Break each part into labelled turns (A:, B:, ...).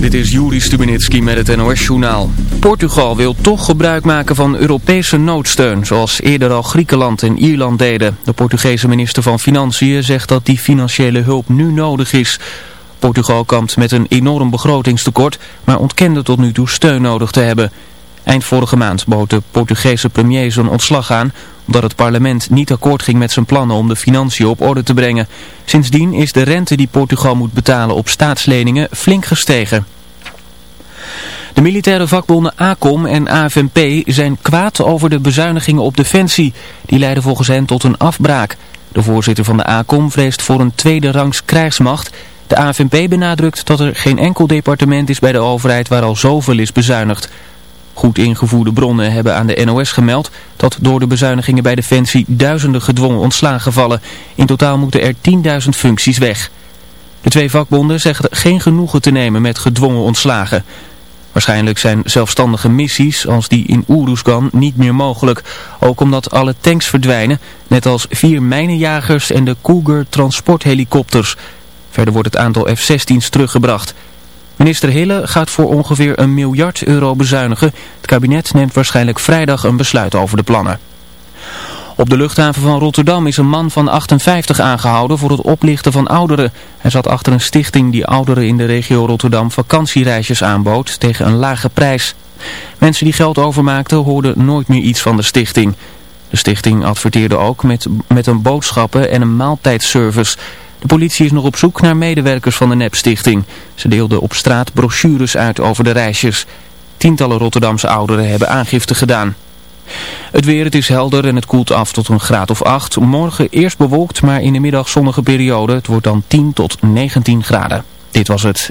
A: Dit is Juri Stubenitski met het NOS-journaal. Portugal wil toch gebruik maken van Europese noodsteun, zoals eerder al Griekenland en Ierland deden. De Portugese minister van Financiën zegt dat die financiële hulp nu nodig is. Portugal kampt met een enorm begrotingstekort, maar ontkende tot nu toe steun nodig te hebben. Eind vorige maand bood de Portugese premier zijn ontslag aan, omdat het parlement niet akkoord ging met zijn plannen om de financiën op orde te brengen. Sindsdien is de rente die Portugal moet betalen op staatsleningen flink gestegen. De militaire vakbonden ACOM en AFNP zijn kwaad over de bezuinigingen op defensie. Die leiden volgens hen tot een afbraak. De voorzitter van de ACOM vreest voor een tweede rangs krijgsmacht. De AFNP benadrukt dat er geen enkel departement is bij de overheid waar al zoveel is bezuinigd. Goed ingevoerde bronnen hebben aan de NOS gemeld dat door de bezuinigingen bij Defensie duizenden gedwongen ontslagen vallen. In totaal moeten er 10.000 functies weg. De twee vakbonden zeggen geen genoegen te nemen met gedwongen ontslagen. Waarschijnlijk zijn zelfstandige missies als die in Oeruzgan niet meer mogelijk. Ook omdat alle tanks verdwijnen, net als vier mijnenjagers en de Cougar transporthelikopters. Verder wordt het aantal F-16's teruggebracht. Minister Hille gaat voor ongeveer een miljard euro bezuinigen. Het kabinet neemt waarschijnlijk vrijdag een besluit over de plannen. Op de luchthaven van Rotterdam is een man van 58 aangehouden voor het oplichten van ouderen. Hij zat achter een stichting die ouderen in de regio Rotterdam vakantiereisjes aanbood tegen een lage prijs. Mensen die geld overmaakten hoorden nooit meer iets van de stichting. De stichting adverteerde ook met, met een boodschappen en een maaltijdservice. De politie is nog op zoek naar medewerkers van de NEP-stichting. Ze deelden op straat brochures uit over de reisjes. Tientallen Rotterdamse ouderen hebben aangifte gedaan. Het weer, het is helder en het koelt af tot een graad of 8. Morgen eerst bewolkt, maar in de middag zonnige periode. Het wordt dan 10 tot 19 graden. Dit was het.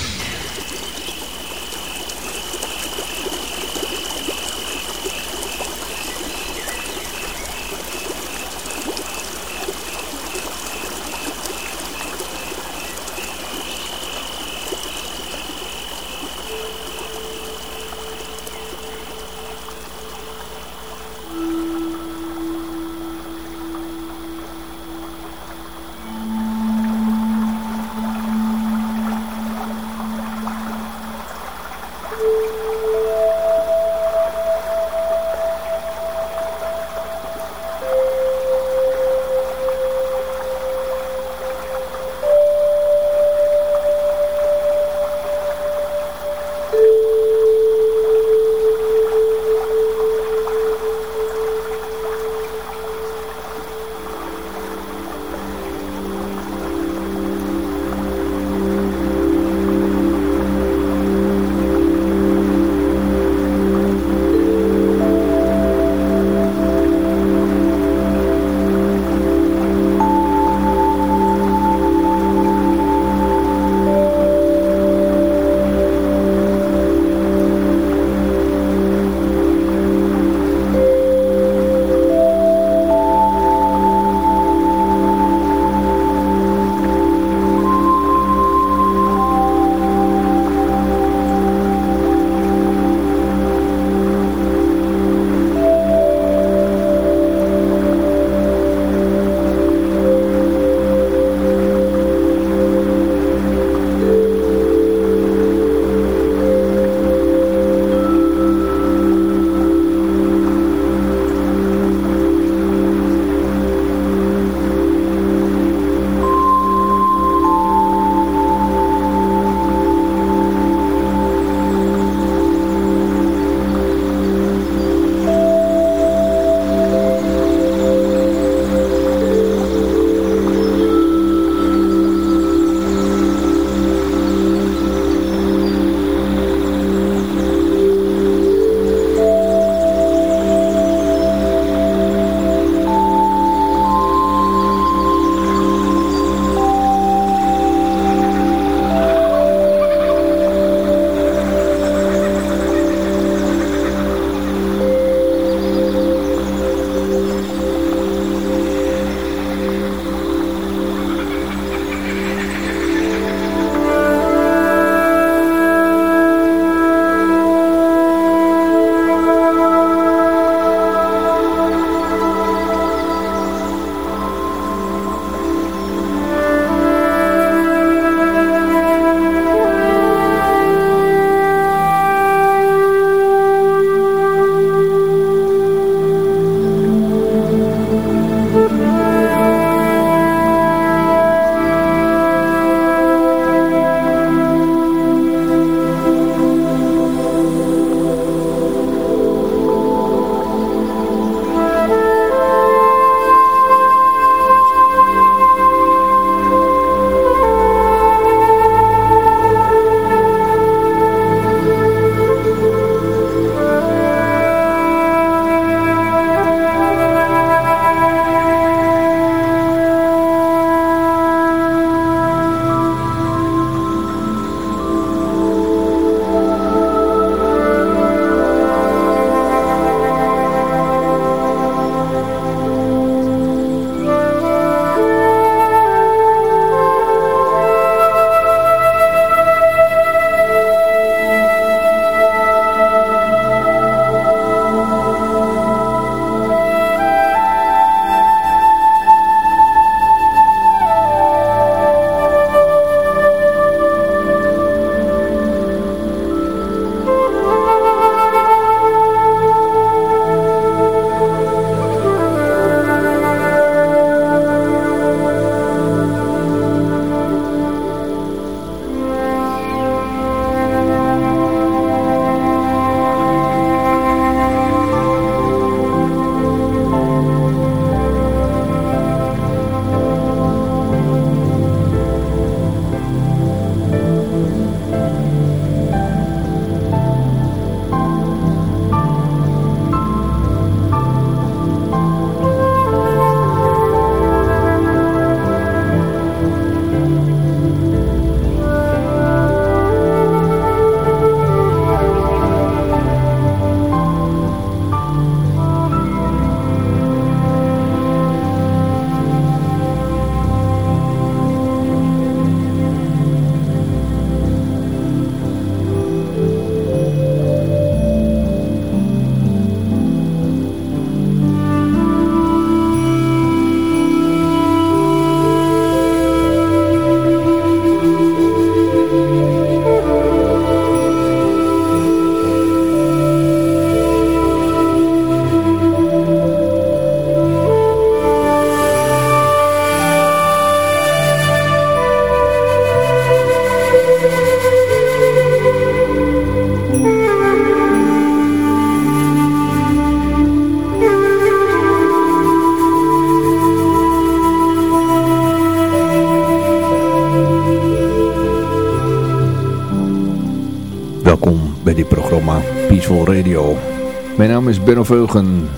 B: Mijn naam is Benno Veugen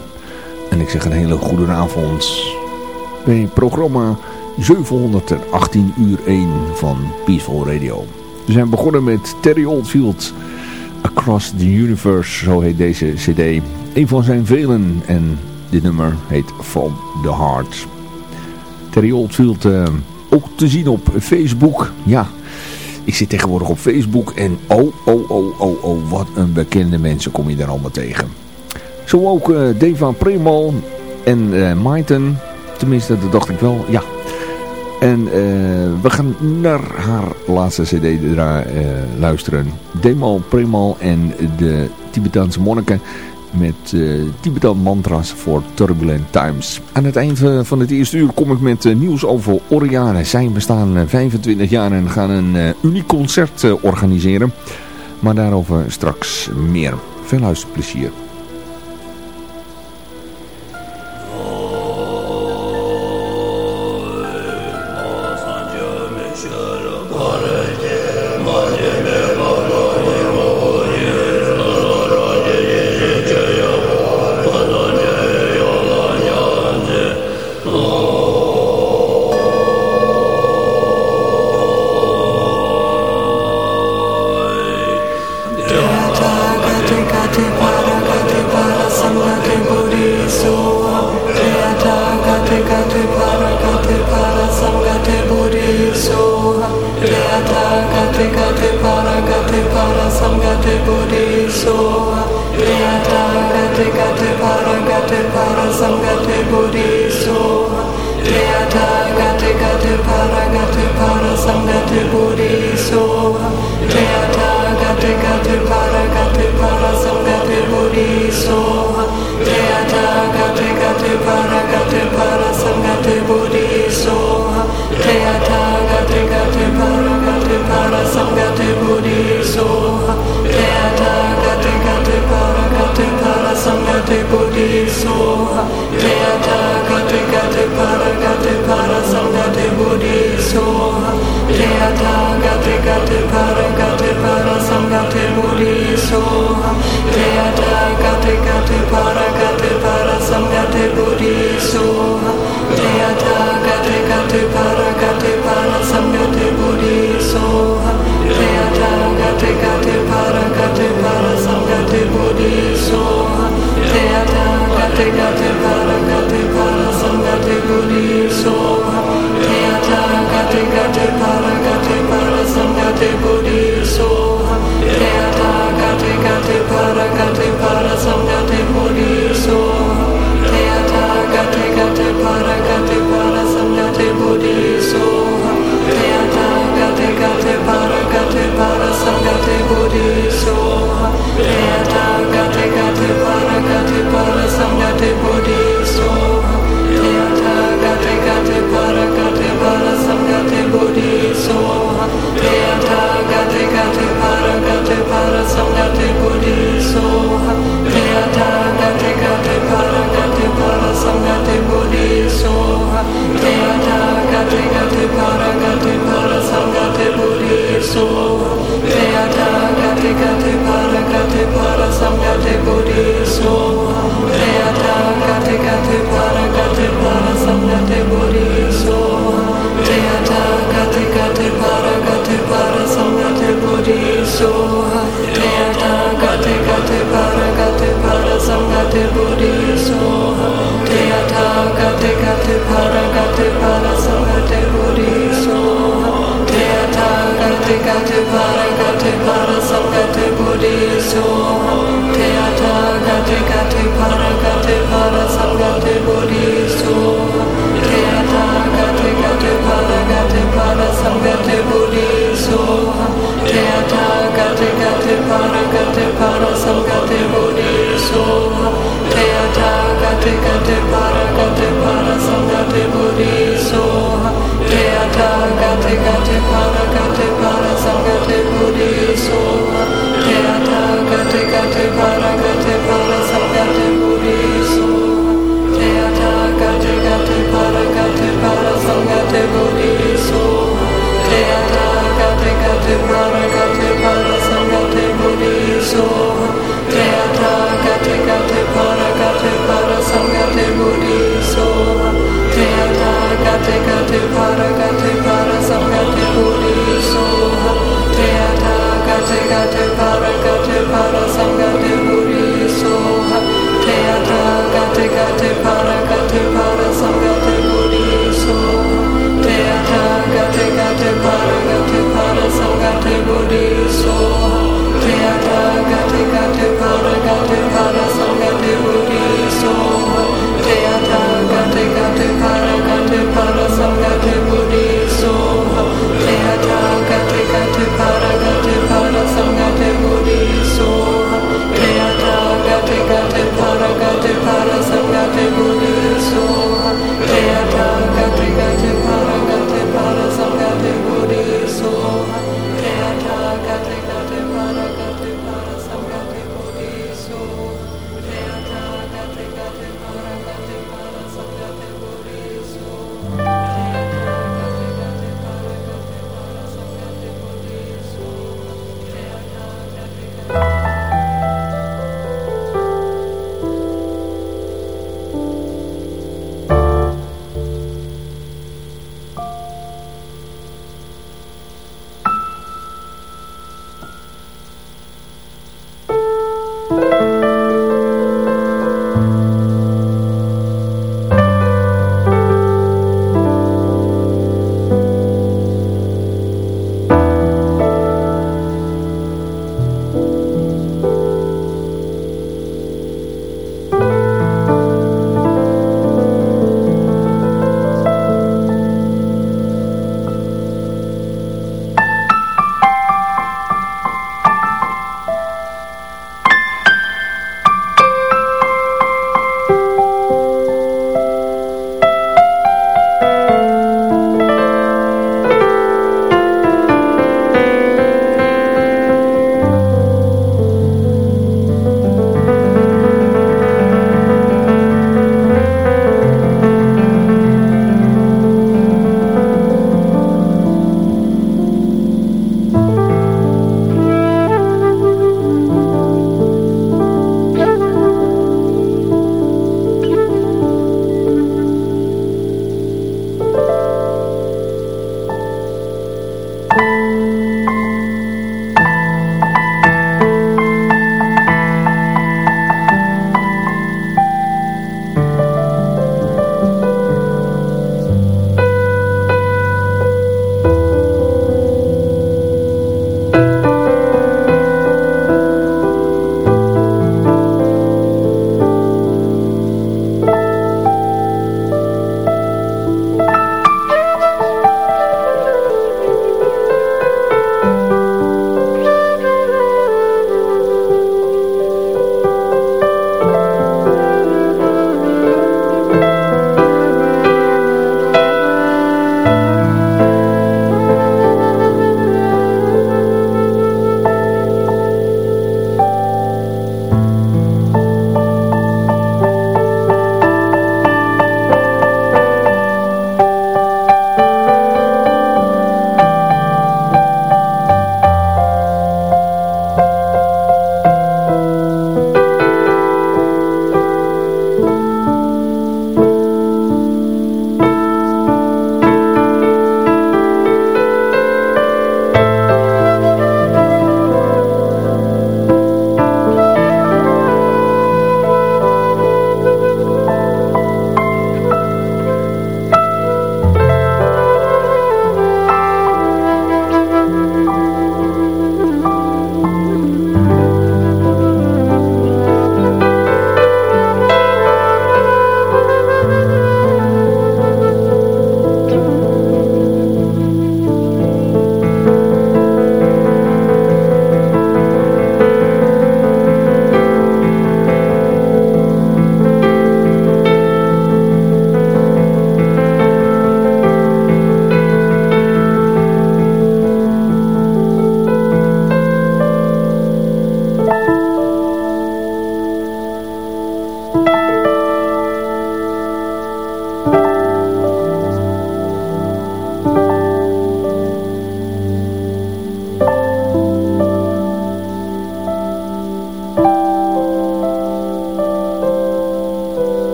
B: en ik zeg een hele goede avond bij programma 718 uur 1 van Peaceful Radio. We zijn begonnen met Terry Oldfield, Across the Universe, zo heet deze cd. Een van zijn velen en dit nummer heet From the Heart. Terry Oldfield uh, ook te zien op Facebook, ja... Ik zit tegenwoordig op Facebook en oh, oh, oh, oh, oh, wat een bekende mensen kom je daar allemaal tegen. Zo ook uh, Deva Premal en uh, Maiten. Tenminste, dat dacht ik wel, ja. En uh, we gaan naar haar laatste cd luisteren. Demal Premal en de Tibetaanse monniken met Tibetan mantras voor Turbulent Times. Aan het eind van het eerste uur kom ik met nieuws over Oriane. Zij bestaan 25 jaar en gaan een uniek concert organiseren. Maar daarover straks meer. Veel luisterplezier.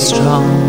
C: Strong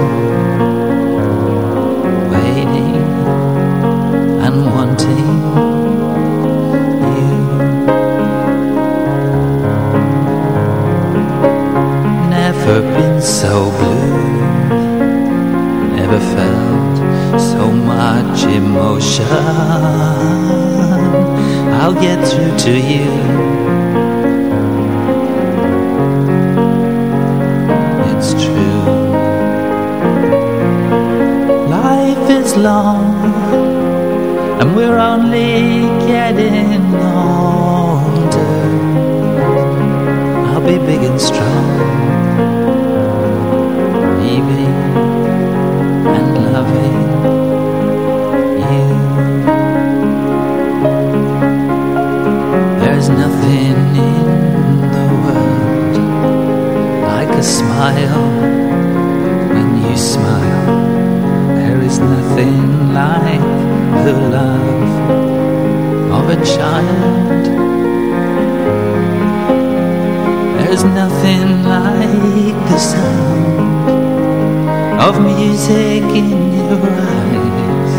C: music in your eyes.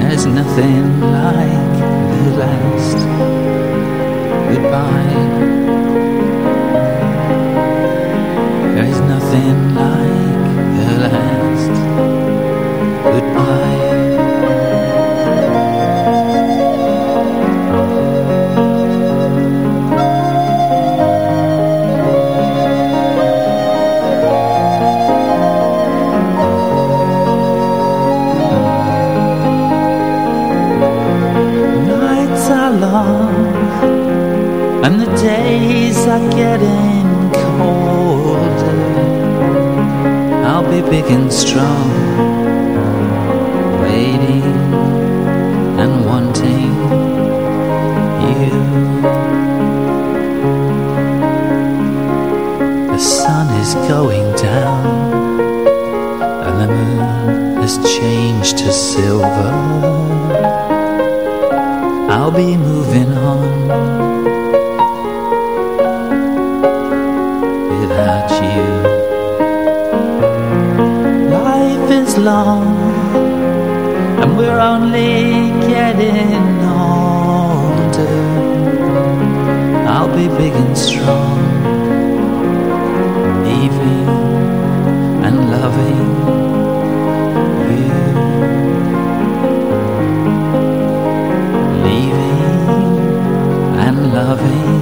C: There's nothing like the last goodbye. There's nothing are getting colder. I'll be big and strong Waiting and wanting you The sun is going down And the moon has changed to silver long And we're only getting older. I'll be big and strong Leaving and loving Leaving and loving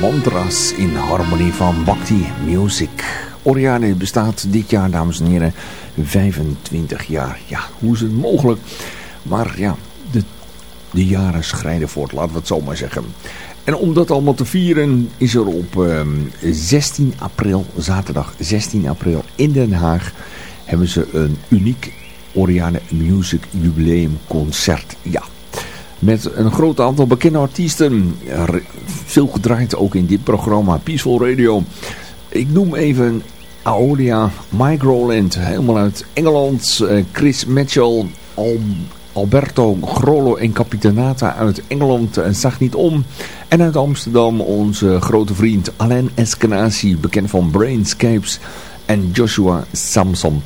B: Mantras in harmonie van Bhakti Music. Oriane bestaat dit jaar, dames en heren, 25 jaar. Ja, hoe is het mogelijk? Maar ja, de, de jaren schrijden voort, laten we het zo maar zeggen. En om dat allemaal te vieren is er op 16 ehm, april, zaterdag 16 april in Den Haag... hebben ze een uniek Oriane Music Jubileum Concert. Ja, met een groot aantal bekende artiesten. Veel gedraaid ook in dit programma Peaceful Radio. Ik noem even Aolia, Mike Rowland, helemaal uit Engeland. Eh, Chris Mitchell, Alberto Grollo en Capitanata uit Engeland en zag niet om. En uit Amsterdam onze grote vriend Alain Eskenazi, bekend van Brainscapes. En Joshua Samson.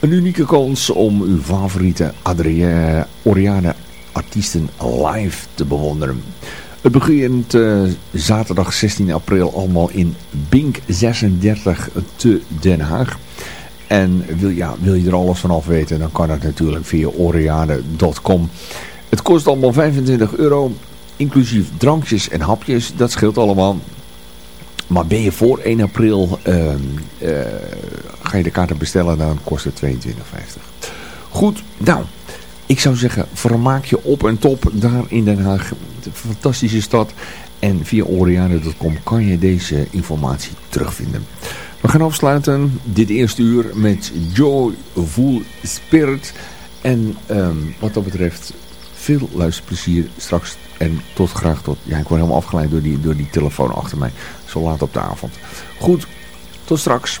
B: Een unieke kans om uw favoriete Adrienne Oriane artiesten live te bewonderen. Het begint uh, zaterdag 16 april allemaal in Bink 36 te Den Haag. En wil, ja, wil je er alles vanaf weten, dan kan dat natuurlijk via oriade.com. Het kost allemaal 25 euro, inclusief drankjes en hapjes. Dat scheelt allemaal. Maar ben je voor 1 april, uh, uh, ga je de kaarten bestellen, dan kost het 22,50. Goed, nou, ik zou zeggen, vermaak je op en top daar in Den Haag. Een fantastische stad. En via Oriane.com kan je deze informatie terugvinden. We gaan afsluiten dit eerste uur met Joyful Spirit. En ehm, wat dat betreft veel luisterplezier straks. En tot graag tot... Ja, ik word helemaal afgeleid door die, door die telefoon achter mij. Zo laat op de avond. Goed, tot straks.